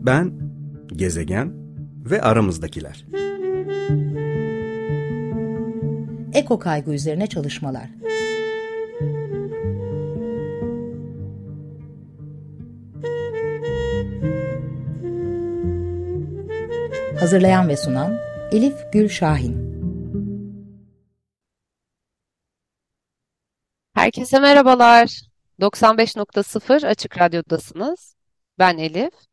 Ben, gezegen ve aramızdakiler. Eko kaygı üzerine çalışmalar. Hazırlayan ve sunan Elif Gül Şahin. Herkese merhabalar. 95.0 Açık Radyo'dasınız. Ben Elif.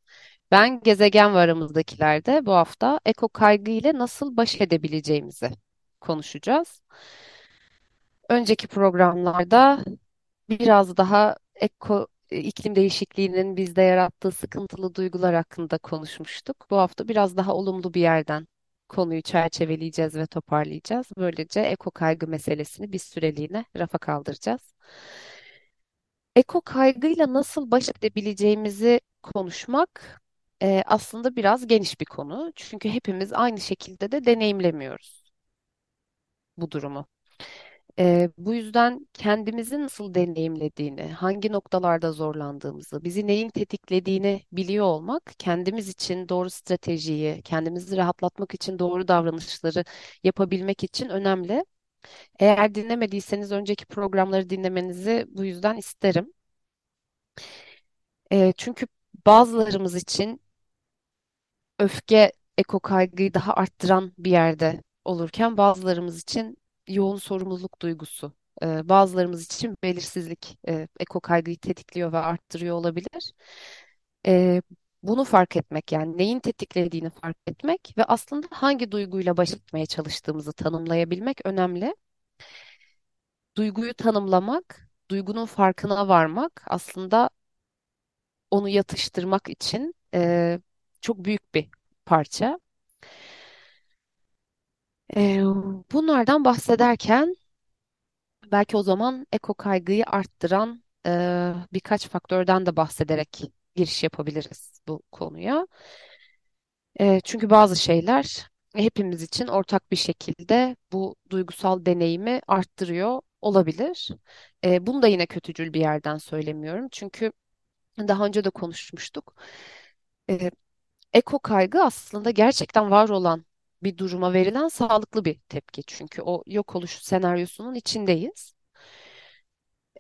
Ben gezegen ve aramızdakilerde bu hafta eko kaygı ile nasıl baş edebileceğimizi konuşacağız. Önceki programlarda biraz daha eko iklim değişikliğinin bizde yarattığı sıkıntılı duygular hakkında konuşmuştuk. Bu hafta biraz daha olumlu bir yerden konuyu çerçeveleyeceğiz ve toparlayacağız. Böylece eko kaygı meselesini bir süreliğine rafa kaldıracağız. Eko kaygıyla nasıl baş edebileceğimizi konuşmak e, aslında biraz geniş bir konu. Çünkü hepimiz aynı şekilde de deneyimlemiyoruz bu durumu. E, bu yüzden kendimizi nasıl deneyimlediğini, hangi noktalarda zorlandığımızı, bizi neyin tetiklediğini biliyor olmak, kendimiz için doğru stratejiyi, kendimizi rahatlatmak için doğru davranışları yapabilmek için önemli. Eğer dinlemediyseniz önceki programları dinlemenizi bu yüzden isterim. E, çünkü bazılarımız için öfke eko kaygıyı daha arttıran bir yerde olurken bazılarımız için yoğun sorumluluk duygusu, e, bazılarımız için belirsizlik e, eko kaygıyı tetikliyor ve arttırıyor olabilir. E, bunu fark etmek yani neyin tetiklediğini fark etmek ve aslında hangi duyguyla baş etmeye çalıştığımızı tanımlayabilmek önemli. Duyguyu tanımlamak, duygunun farkına varmak aslında onu yatıştırmak için e, çok büyük bir parça. E, bunlardan bahsederken belki o zaman eko kaygıyı arttıran e, birkaç faktörden de bahsederek giriş yapabiliriz bu konuya. E, çünkü bazı şeyler hepimiz için ortak bir şekilde bu duygusal deneyimi arttırıyor olabilir. E, bunu da yine kötücül bir yerden söylemiyorum. Çünkü daha önce de konuşmuştuk. E, eko kaygı aslında gerçekten var olan bir duruma verilen sağlıklı bir tepki. Çünkü o yok oluş senaryosunun içindeyiz.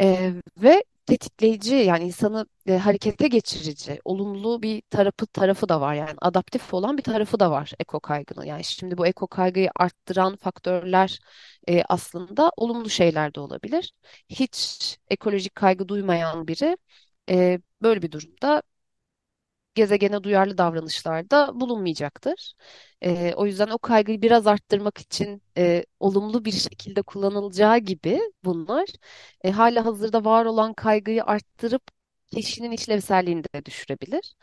E, ve tetikleyici yani insanı e, harekete geçirici, olumlu bir tarafı tarafı da var yani adaptif olan bir tarafı da var eko kaygının. Yani şimdi bu eko kaygıyı arttıran faktörler e, aslında olumlu şeyler de olabilir. Hiç ekolojik kaygı duymayan biri e, böyle bir durumda gezegene duyarlı davranışlarda bulunmayacaktır. E, o yüzden o kaygıyı biraz arttırmak için e, olumlu bir şekilde kullanılacağı gibi bunlar e, hala hazırda var olan kaygıyı arttırıp kişinin işlevselliğini de düşürebilir.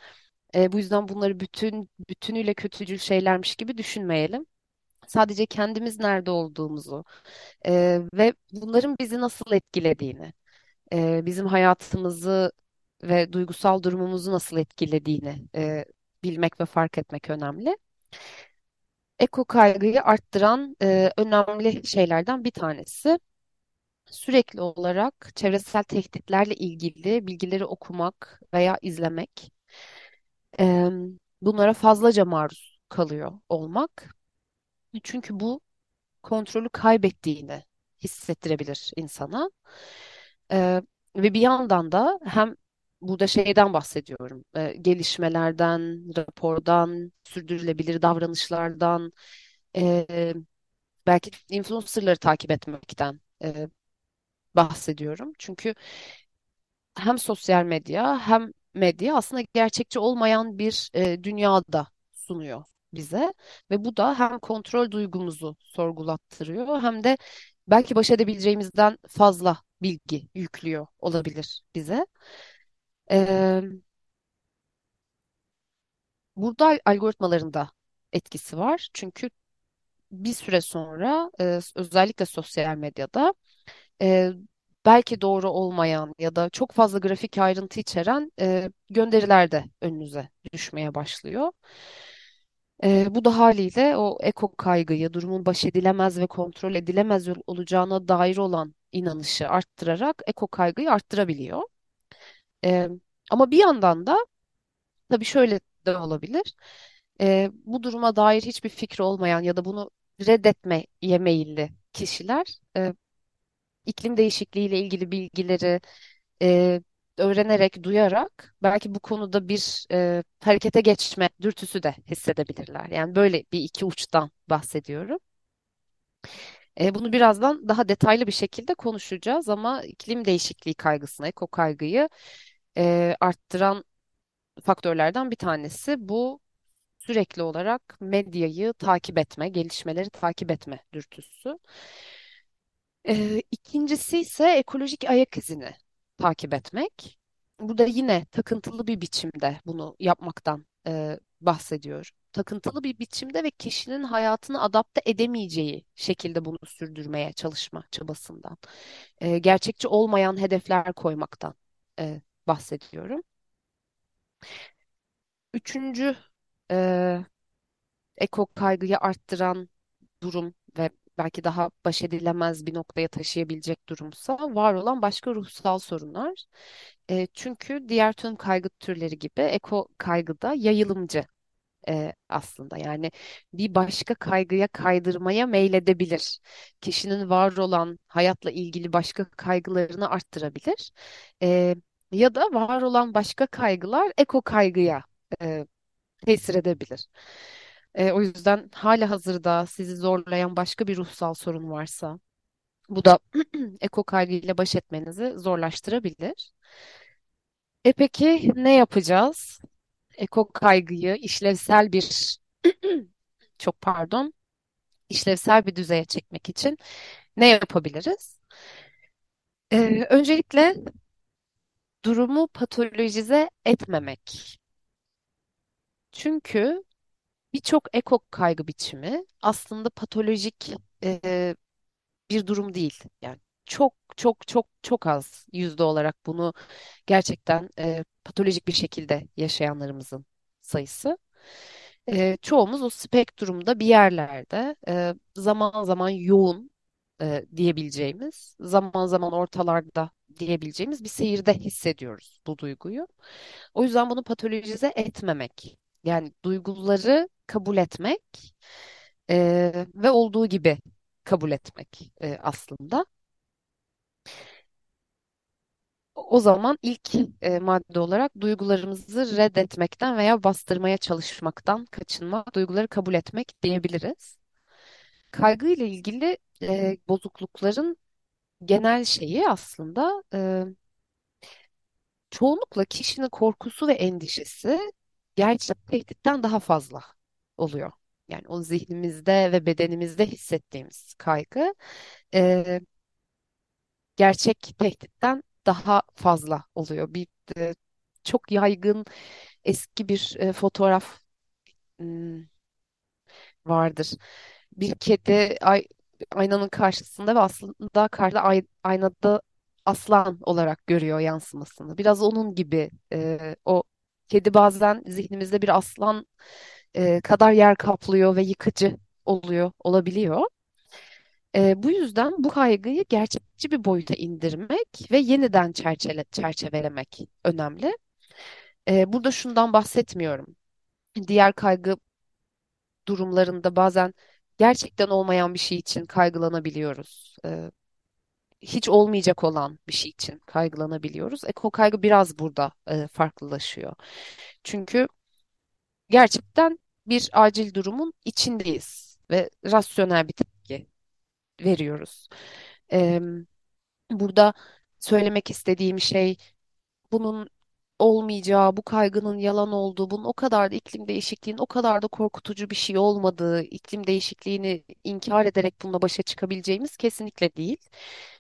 E, bu yüzden bunları bütün bütünüyle kötücül şeylermiş gibi düşünmeyelim. Sadece kendimiz nerede olduğumuzu e, ve bunların bizi nasıl etkilediğini, e, bizim hayatımızı ve duygusal durumumuzu nasıl etkilediğini e, bilmek ve fark etmek önemli. Eko kaygıyı arttıran e, önemli şeylerden bir tanesi sürekli olarak çevresel tehditlerle ilgili bilgileri okumak veya izlemek. E, bunlara fazlaca maruz kalıyor olmak. Çünkü bu kontrolü kaybettiğini hissettirebilir insana. E, ve bir yandan da hem burada şeyden bahsediyorum. E, gelişmelerden, rapordan, sürdürülebilir davranışlardan, e, belki influencerları takip etmekten e, bahsediyorum. Çünkü hem sosyal medya hem medya aslında gerçekçi olmayan bir e, dünyada sunuyor bize ve bu da hem kontrol duygumuzu sorgulattırıyor hem de belki baş edebileceğimizden fazla bilgi yüklüyor olabilir bize. Ee, burada algoritmaların da etkisi var. Çünkü bir süre sonra e, özellikle sosyal medyada e, belki doğru olmayan ya da çok fazla grafik ayrıntı içeren e, gönderiler de önünüze düşmeye başlıyor. E, bu da haliyle o eko kaygıyı, durumun baş edilemez ve kontrol edilemez olacağına dair olan inanışı arttırarak eko kaygıyı arttırabiliyor. E, ama bir yandan da tabii şöyle de olabilir. E, bu duruma dair hiçbir fikri olmayan ya da bunu reddetmeye meyilli kişiler e, iklim değişikliği ile ilgili bilgileri e, öğrenerek, duyarak belki bu konuda bir e, harekete geçme dürtüsü de hissedebilirler. Yani böyle bir iki uçtan bahsediyorum. E, bunu birazdan daha detaylı bir şekilde konuşacağız ama iklim değişikliği kaygısını, eko kaygıyı e, arttıran faktörlerden bir tanesi bu sürekli olarak medyayı takip etme, gelişmeleri takip etme dürtüsü. E, ikincisi ise ekolojik ayak izini takip etmek. Burada yine takıntılı bir biçimde bunu yapmaktan e, bahsediyor. Takıntılı bir biçimde ve kişinin hayatını adapte edemeyeceği şekilde bunu sürdürmeye çalışma çabasından. E, gerçekçi olmayan hedefler koymaktan e, bahsediyorum. Üçüncü e, eko kaygıyı arttıran durum ve belki daha baş edilemez bir noktaya taşıyabilecek durumsa var olan başka ruhsal sorunlar. E, çünkü diğer tüm kaygı türleri gibi eko kaygı da yayılımcı e, aslında. Yani bir başka kaygıya kaydırmaya meyledebilir. Kişinin var olan hayatla ilgili başka kaygılarını arttırabilir. E, ya da var olan başka kaygılar eko kaygıya e, tesir edebilir. E, o yüzden hala hazırda sizi zorlayan başka bir ruhsal sorun varsa bu da eko kaygıyla baş etmenizi zorlaştırabilir. E peki ne yapacağız? Eko kaygıyı işlevsel bir çok pardon işlevsel bir düzeye çekmek için ne yapabiliriz? E, öncelikle durumu patolojize etmemek. Çünkü birçok eko kaygı biçimi aslında patolojik e, bir durum değil. Yani çok çok çok çok az yüzde olarak bunu gerçekten e, patolojik bir şekilde yaşayanlarımızın sayısı. E, çoğumuz o spektrumda bir yerlerde e, zaman zaman yoğun e, diyebileceğimiz, zaman zaman ortalarda diyebileceğimiz bir seyirde hissediyoruz bu duyguyu. O yüzden bunu patolojize etmemek, yani duyguları kabul etmek e, ve olduğu gibi kabul etmek e, aslında. O zaman ilk e, madde olarak duygularımızı reddetmekten veya bastırmaya çalışmaktan kaçınmak, duyguları kabul etmek diyebiliriz. Kaygı ile ilgili e, bozuklukların genel şeyi aslında e, çoğunlukla kişinin korkusu ve endişesi gerçek tehditten daha fazla oluyor. Yani o zihnimizde ve bedenimizde hissettiğimiz kaygı e, gerçek tehditten daha fazla oluyor. Bir e, çok yaygın eski bir e, fotoğraf hmm, vardır. Bir kedi ay, aynanın karşısında ve aslında karşıda ay, aynada aslan olarak görüyor yansımasını. Biraz onun gibi e, o kedi bazen zihnimizde bir aslan e, kadar yer kaplıyor ve yıkıcı oluyor, olabiliyor. E, bu yüzden bu kaygıyı gerçekçi bir boyuta indirmek ve yeniden çerçeve, çerçevelemek önemli. E, burada şundan bahsetmiyorum. Diğer kaygı durumlarında bazen gerçekten olmayan bir şey için kaygılanabiliyoruz. E, hiç olmayacak olan bir şey için kaygılanabiliyoruz. Eko kaygı biraz burada e, farklılaşıyor. Çünkü gerçekten bir acil durumun içindeyiz ve rasyonel bir tepki veriyoruz. Ee, burada söylemek istediğim şey bunun olmayacağı, bu kaygının yalan olduğu, bunun o kadar da iklim değişikliğinin o kadar da korkutucu bir şey olmadığı, iklim değişikliğini inkar ederek bununla başa çıkabileceğimiz kesinlikle değil.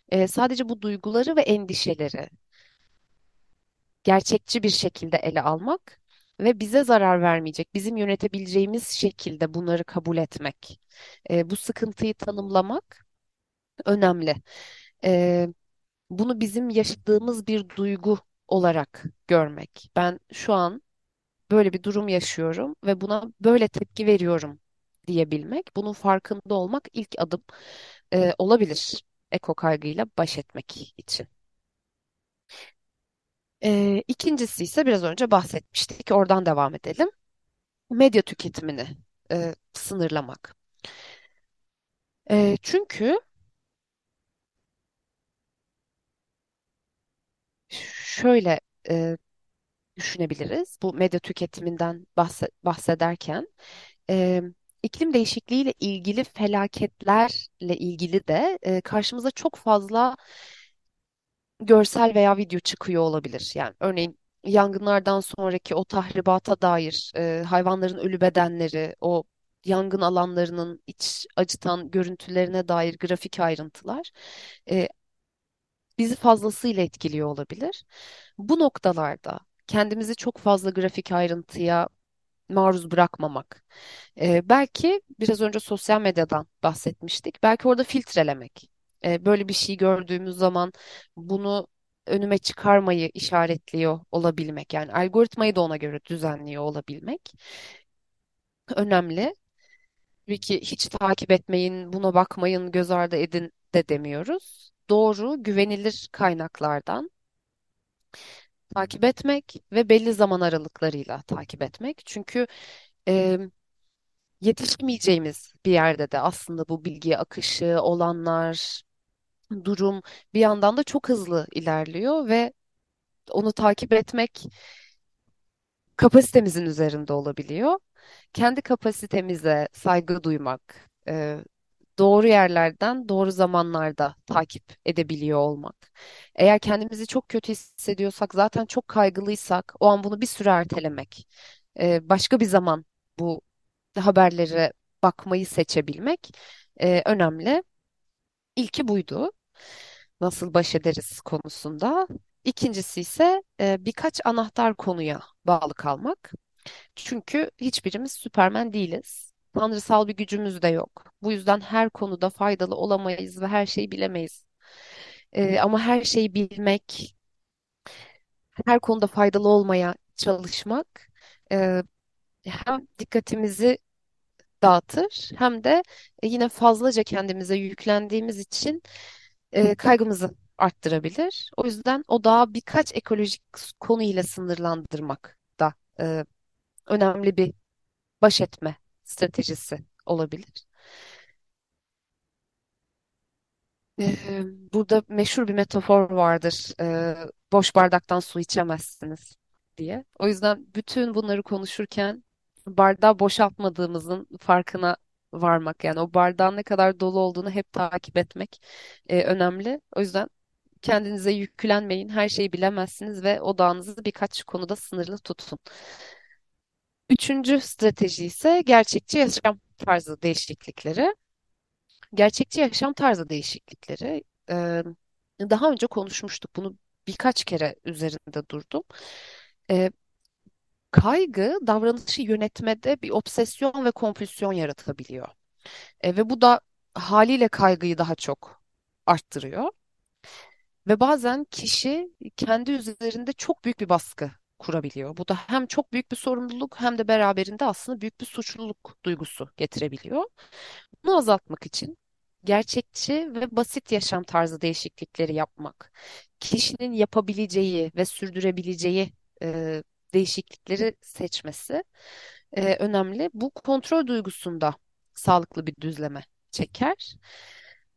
Ee, sadece bu duyguları ve endişeleri gerçekçi bir şekilde ele almak ve bize zarar vermeyecek, bizim yönetebileceğimiz şekilde bunları kabul etmek, e, bu sıkıntıyı tanımlamak önemli. E, bunu bizim yaşadığımız bir duygu olarak görmek. Ben şu an böyle bir durum yaşıyorum ve buna böyle tepki veriyorum diyebilmek, bunun farkında olmak ilk adım e, olabilir eko kaygıyla baş etmek için. E, ikincisi ise biraz önce bahsetmiştik. Oradan devam edelim. medya tüketimini e, sınırlamak. E, çünkü şöyle e, düşünebiliriz bu medya tüketiminden bahse- bahsederken e, iklim değişikliğiyle ilgili felaketlerle ilgili de e, karşımıza çok fazla görsel veya video çıkıyor olabilir. Yani örneğin yangınlardan sonraki o tahribata dair e, hayvanların ölü bedenleri, o yangın alanlarının iç acıtan görüntülerine dair grafik ayrıntılar e, bizi fazlasıyla etkiliyor olabilir. Bu noktalarda kendimizi çok fazla grafik ayrıntıya maruz bırakmamak. Ee, belki biraz önce sosyal medyadan bahsetmiştik. Belki orada filtrelemek. Ee, böyle bir şey gördüğümüz zaman bunu önüme çıkarmayı işaretliyor olabilmek. Yani algoritmayı da ona göre düzenliyor olabilmek önemli. Tabii ki hiç takip etmeyin, buna bakmayın, göz ardı edin de demiyoruz. Doğru, güvenilir kaynaklardan takip etmek ve belli zaman aralıklarıyla takip etmek. Çünkü e, yetişemeyeceğimiz bir yerde de aslında bu bilgi akışı, olanlar, durum bir yandan da çok hızlı ilerliyor ve onu takip etmek kapasitemizin üzerinde olabiliyor. Kendi kapasitemize saygı duymak, e, doğru yerlerden doğru zamanlarda takip edebiliyor olmak. Eğer kendimizi çok kötü hissediyorsak, zaten çok kaygılıysak, o an bunu bir süre ertelemek, e, başka bir zaman bu haberlere bakmayı seçebilmek e, önemli. İlki buydu. Nasıl baş ederiz konusunda. İkincisi ise e, birkaç anahtar konuya bağlı kalmak. Çünkü hiçbirimiz Süpermen değiliz. Tanrısal bir gücümüz de yok. Bu yüzden her konuda faydalı olamayız ve her şeyi bilemeyiz. E, ama her şeyi bilmek, her konuda faydalı olmaya çalışmak e, hem dikkatimizi dağıtır hem de e, yine fazlaca kendimize yüklendiğimiz için e, kaygımızı arttırabilir. O yüzden o dağı birkaç ekolojik konu ile sınırlandırmak da e, önemli bir baş etme stratejisi olabilir. Burada meşhur bir metafor vardır. Boş bardaktan su içemezsiniz diye. O yüzden bütün bunları konuşurken bardağı boşaltmadığımızın farkına varmak yani o bardağın ne kadar dolu olduğunu hep takip etmek e, önemli. O yüzden kendinize yüklenmeyin, her şeyi bilemezsiniz ve odağınızı birkaç konuda sınırlı tutun. Üçüncü strateji ise gerçekçi yaşam tarzı değişiklikleri. Gerçekçi yaşam tarzı değişiklikleri e, daha önce konuşmuştuk. Bunu birkaç kere üzerinde durdum. E, kaygı davranışı yönetmede bir obsesyon ve kompulsiyon yaratabiliyor. E, ve bu da haliyle kaygıyı daha çok arttırıyor. Ve bazen kişi kendi üzerinde çok büyük bir baskı kurabiliyor. Bu da hem çok büyük bir sorumluluk hem de beraberinde aslında büyük bir suçluluk duygusu getirebiliyor. Bunu azaltmak için gerçekçi ve basit yaşam tarzı değişiklikleri yapmak, kişinin yapabileceği ve sürdürebileceği e, değişiklikleri seçmesi e, önemli. Bu kontrol duygusunda sağlıklı bir düzleme çeker.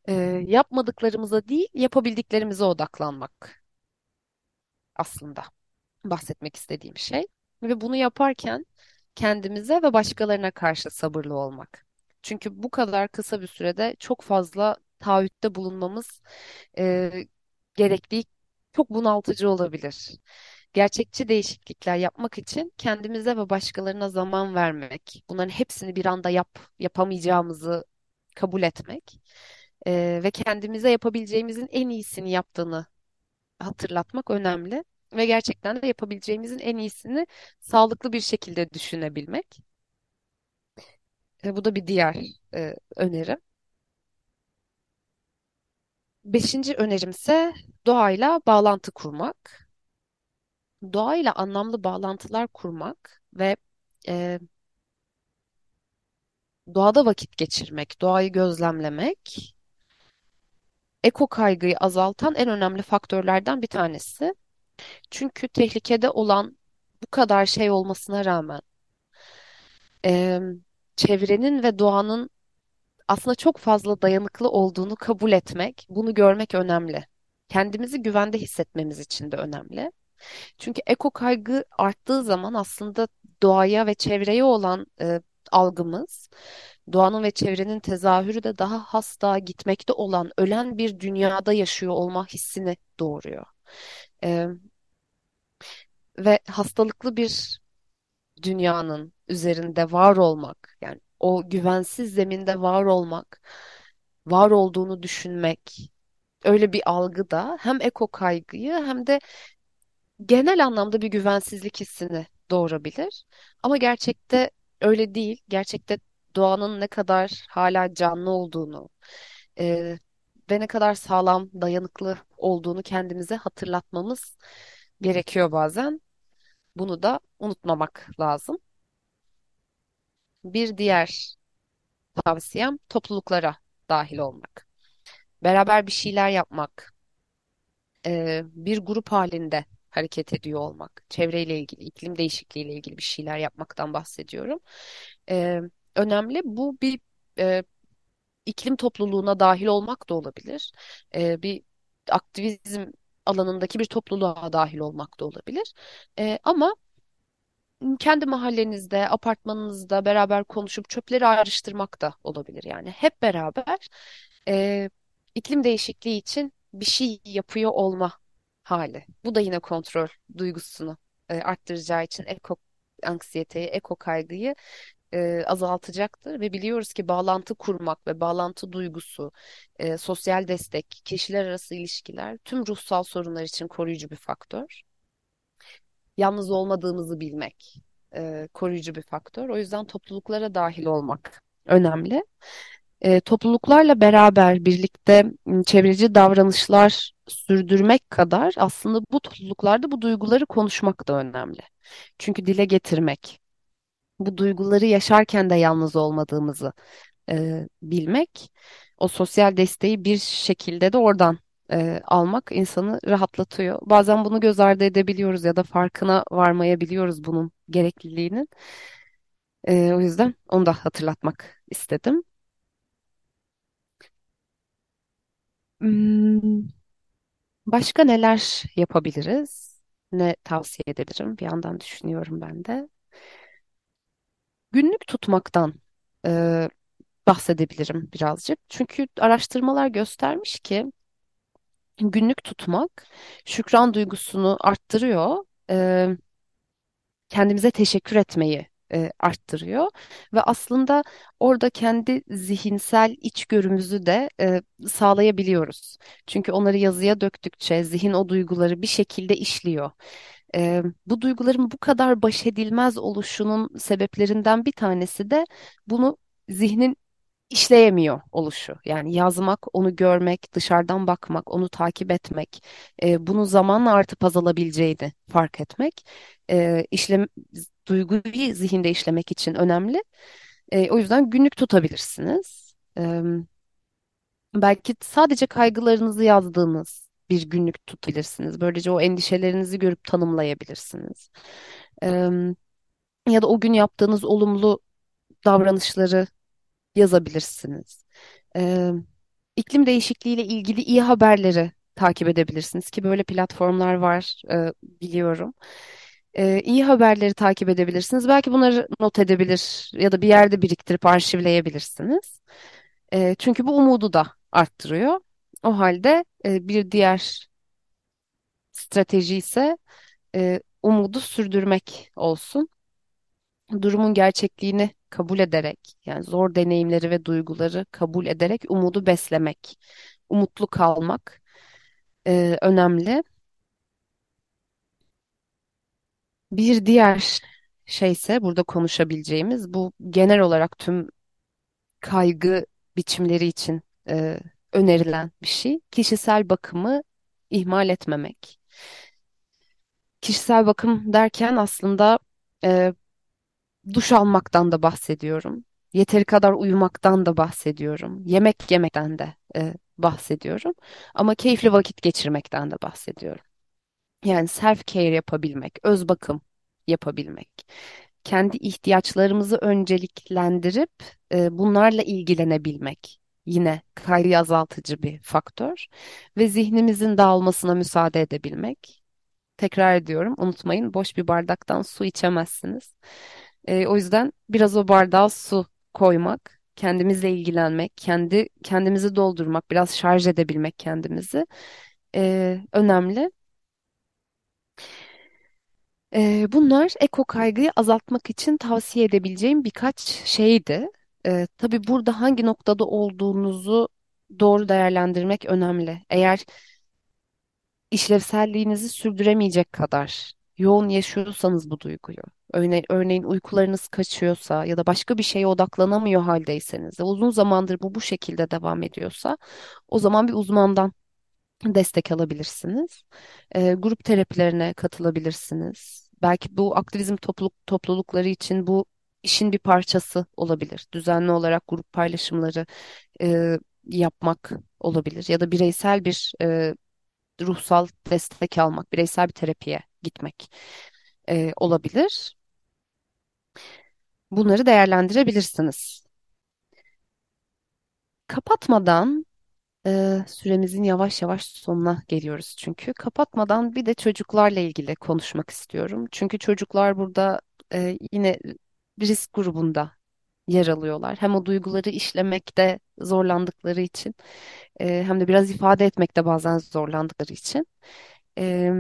E, yapmadıklarımıza değil, yapabildiklerimize odaklanmak aslında bahsetmek istediğim şey. Ve bunu yaparken kendimize ve başkalarına karşı sabırlı olmak. Çünkü bu kadar kısa bir sürede çok fazla taahhütte bulunmamız e, gerektiği çok bunaltıcı olabilir. Gerçekçi değişiklikler yapmak için kendimize ve başkalarına zaman vermek, bunların hepsini bir anda yap, yapamayacağımızı kabul etmek e, ve kendimize yapabileceğimizin en iyisini yaptığını hatırlatmak önemli ve gerçekten de yapabileceğimizin en iyisini sağlıklı bir şekilde düşünebilmek. E, bu da bir diğer e, önerim. Beşinci önerimse doğayla bağlantı kurmak. Doğayla anlamlı bağlantılar kurmak ve e, doğada vakit geçirmek, doğayı gözlemlemek, eko kaygıyı azaltan en önemli faktörlerden bir tanesi. Çünkü tehlikede olan bu kadar şey olmasına rağmen Ee, çevrenin ve doğanın aslında çok fazla dayanıklı olduğunu kabul etmek, bunu görmek önemli. Kendimizi güvende hissetmemiz için de önemli. Çünkü eko kaygı arttığı zaman aslında doğaya ve çevreye olan e, algımız, doğanın ve çevrenin tezahürü de daha hasta, gitmekte olan, ölen bir dünyada yaşıyor olma hissini doğuruyor. E, ve hastalıklı bir dünyanın üzerinde var olmak, yani o güvensiz zeminde var olmak, var olduğunu düşünmek, öyle bir algı da hem eko kaygıyı hem de genel anlamda bir güvensizlik hissini doğurabilir. Ama gerçekte öyle değil. Gerçekte doğanın ne kadar hala canlı olduğunu e, ve ne kadar sağlam, dayanıklı olduğunu kendimize hatırlatmamız gerekiyor bazen. Bunu da unutmamak lazım. Bir diğer tavsiyem topluluklara dahil olmak. Beraber bir şeyler yapmak, e, bir grup halinde hareket ediyor olmak, çevreyle ilgili, iklim değişikliğiyle ilgili bir şeyler yapmaktan bahsediyorum. E, önemli. Bu bir e, iklim topluluğuna dahil olmak da olabilir. E, bir aktivizm alanındaki bir topluluğa dahil olmak da olabilir. E, ama kendi mahallenizde, apartmanınızda beraber konuşup çöpleri ayrıştırmak da olabilir. Yani hep beraber e, iklim değişikliği için bir şey yapıyor olma hali. Bu da yine kontrol duygusunu e, arttıracağı için eko anksiyeteyi, eko kaygıyı e, azaltacaktır ve biliyoruz ki bağlantı kurmak ve bağlantı duygusu, e, sosyal destek, kişiler arası ilişkiler tüm ruhsal sorunlar için koruyucu bir faktör yalnız olmadığımızı bilmek e, koruyucu bir faktör. O yüzden topluluklara dahil olmak önemli. E, topluluklarla beraber birlikte çevreci davranışlar sürdürmek kadar aslında bu topluluklarda bu duyguları konuşmak da önemli. Çünkü dile getirmek, bu duyguları yaşarken de yalnız olmadığımızı e, bilmek, o sosyal desteği bir şekilde de oradan e, almak insanı rahatlatıyor. Bazen bunu göz ardı edebiliyoruz ya da farkına varmayabiliyoruz bunun gerekliliğinin. E, o yüzden onu da hatırlatmak istedim. Hmm, başka neler yapabiliriz? Ne tavsiye edebilirim? Bir yandan düşünüyorum ben de. Günlük tutmaktan e, bahsedebilirim birazcık. Çünkü araştırmalar göstermiş ki günlük tutmak şükran duygusunu arttırıyor. Eee, kendimize teşekkür etmeyi e, arttırıyor ve aslında orada kendi zihinsel içgörümüzü de e, sağlayabiliyoruz. Çünkü onları yazıya döktükçe zihin o duyguları bir şekilde işliyor. E, bu duyguların bu kadar baş edilmez oluşunun sebeplerinden bir tanesi de bunu zihnin işleyemiyor oluşu. Yani yazmak, onu görmek, dışarıdan bakmak, onu takip etmek, e, bunun zamanla artıp azalabileceğini fark etmek, e, işlem, duyguyu zihinde işlemek için önemli. E, o yüzden günlük tutabilirsiniz. E, belki sadece kaygılarınızı yazdığınız bir günlük tutabilirsiniz. Böylece o endişelerinizi görüp tanımlayabilirsiniz. E, ya da o gün yaptığınız olumlu davranışları yazabilirsiniz. Ee, iklim değişikliğiyle ilgili iyi haberleri takip edebilirsiniz ki böyle platformlar var e, biliyorum. Ee, iyi haberleri takip edebilirsiniz. Belki bunları not edebilir ya da bir yerde biriktirip arşivleyebilirsiniz. Ee, çünkü bu umudu da arttırıyor. O halde e, bir diğer strateji ise e, umudu sürdürmek olsun durumun gerçekliğini kabul ederek, yani zor deneyimleri ve duyguları kabul ederek umudu beslemek, umutlu kalmak e, önemli. Bir diğer şeyse burada konuşabileceğimiz bu genel olarak tüm kaygı biçimleri için e, önerilen bir şey. Kişisel bakımı ihmal etmemek. Kişisel bakım derken aslında e, duş almaktan da bahsediyorum. Yeteri kadar uyumaktan da bahsediyorum. Yemek yemekten de e, bahsediyorum. Ama keyifli vakit geçirmekten de bahsediyorum. Yani self care yapabilmek, öz bakım yapabilmek. kendi ihtiyaçlarımızı önceliklendirip e, bunlarla ilgilenebilmek yine kaygıyı azaltıcı bir faktör ve zihnimizin dağılmasına müsaade edebilmek. Tekrar ediyorum, unutmayın boş bir bardaktan su içemezsiniz. E, o yüzden biraz o bardağa su koymak, kendimizle ilgilenmek, kendi kendimizi doldurmak, biraz şarj edebilmek kendimizi e, önemli. Ee, bunlar eko kaygıyı azaltmak için tavsiye edebileceğim birkaç şeydi. Ee, tabii burada hangi noktada olduğunuzu doğru değerlendirmek önemli. Eğer işlevselliğinizi sürdüremeyecek kadar yoğun yaşıyorsanız bu duyguyu, örneğin, örneğin uykularınız kaçıyorsa ya da başka bir şeye odaklanamıyor haldeyseniz uzun zamandır bu bu şekilde devam ediyorsa, o zaman bir uzmandan destek alabilirsiniz. Ee, grup terapilerine katılabilirsiniz. Belki bu aktivizm topluluk, toplulukları için bu işin bir parçası olabilir. Düzenli olarak grup paylaşımları e, yapmak olabilir ya da bireysel bir e, ruhsal destek almak, bireysel bir terapiye gitmek e, olabilir. Bunları değerlendirebilirsiniz. Kapatmadan Ee, süremizin yavaş yavaş sonuna geliyoruz çünkü. Kapatmadan bir de çocuklarla ilgili konuşmak istiyorum. Çünkü çocuklar burada e, yine risk grubunda yer alıyorlar. Hem o duyguları işlemekte zorlandıkları için e, hem de biraz ifade etmekte bazen zorlandıkları için. E,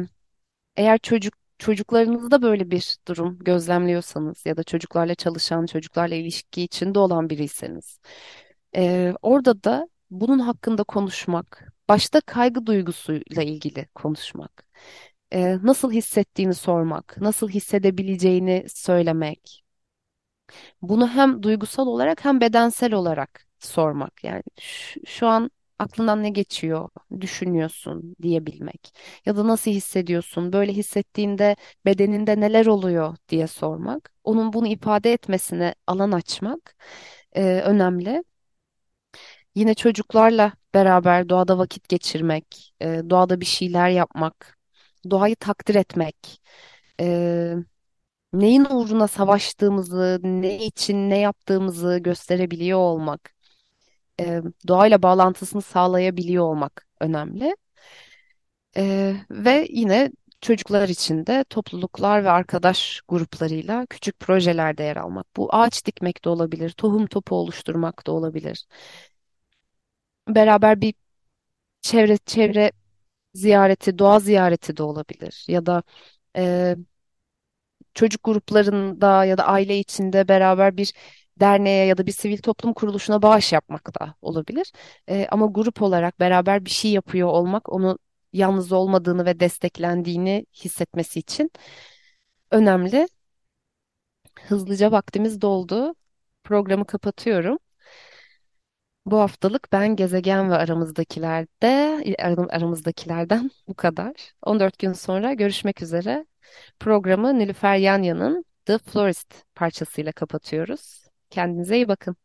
eğer çocuk çocuklarınızda böyle bir durum gözlemliyorsanız ya da çocuklarla çalışan, çocuklarla ilişki içinde olan biriyseniz ee, orada da bunun hakkında konuşmak, başta kaygı duygusuyla ilgili konuşmak, ee, nasıl hissettiğini sormak, nasıl hissedebileceğini söylemek, bunu hem duygusal olarak hem bedensel olarak sormak. Yani şu, şu an aklından ne geçiyor, düşünüyorsun diyebilmek ya da nasıl hissediyorsun, böyle hissettiğinde bedeninde neler oluyor diye sormak, onun bunu ifade etmesine alan açmak e, önemli. Yine çocuklarla beraber doğada vakit geçirmek, e, doğada bir şeyler yapmak, doğayı takdir etmek, e, neyin uğruna savaştığımızı, ne için ne yaptığımızı gösterebiliyor olmak, e, doğayla bağlantısını sağlayabiliyor olmak önemli. E, ve yine çocuklar için de topluluklar ve arkadaş gruplarıyla küçük projelerde yer almak. Bu ağaç dikmek de olabilir, tohum topu oluşturmak da olabilir. Beraber bir çevre çevre ziyareti, doğa ziyareti de olabilir. Ya da e, çocuk gruplarında ya da aile içinde beraber bir derneğe ya da bir sivil toplum kuruluşuna bağış yapmak da olabilir. E, ama grup olarak beraber bir şey yapıyor olmak onu yalnız olmadığını ve desteklendiğini hissetmesi için önemli. Hızlıca vaktimiz doldu. Programı kapatıyorum. Bu haftalık ben gezegen ve aramızdakilerde aram- aramızdakilerden bu kadar. 14 gün sonra görüşmek üzere. Programı Nilüfer Yanya'nın The Florist parçasıyla kapatıyoruz. Kendinize iyi bakın.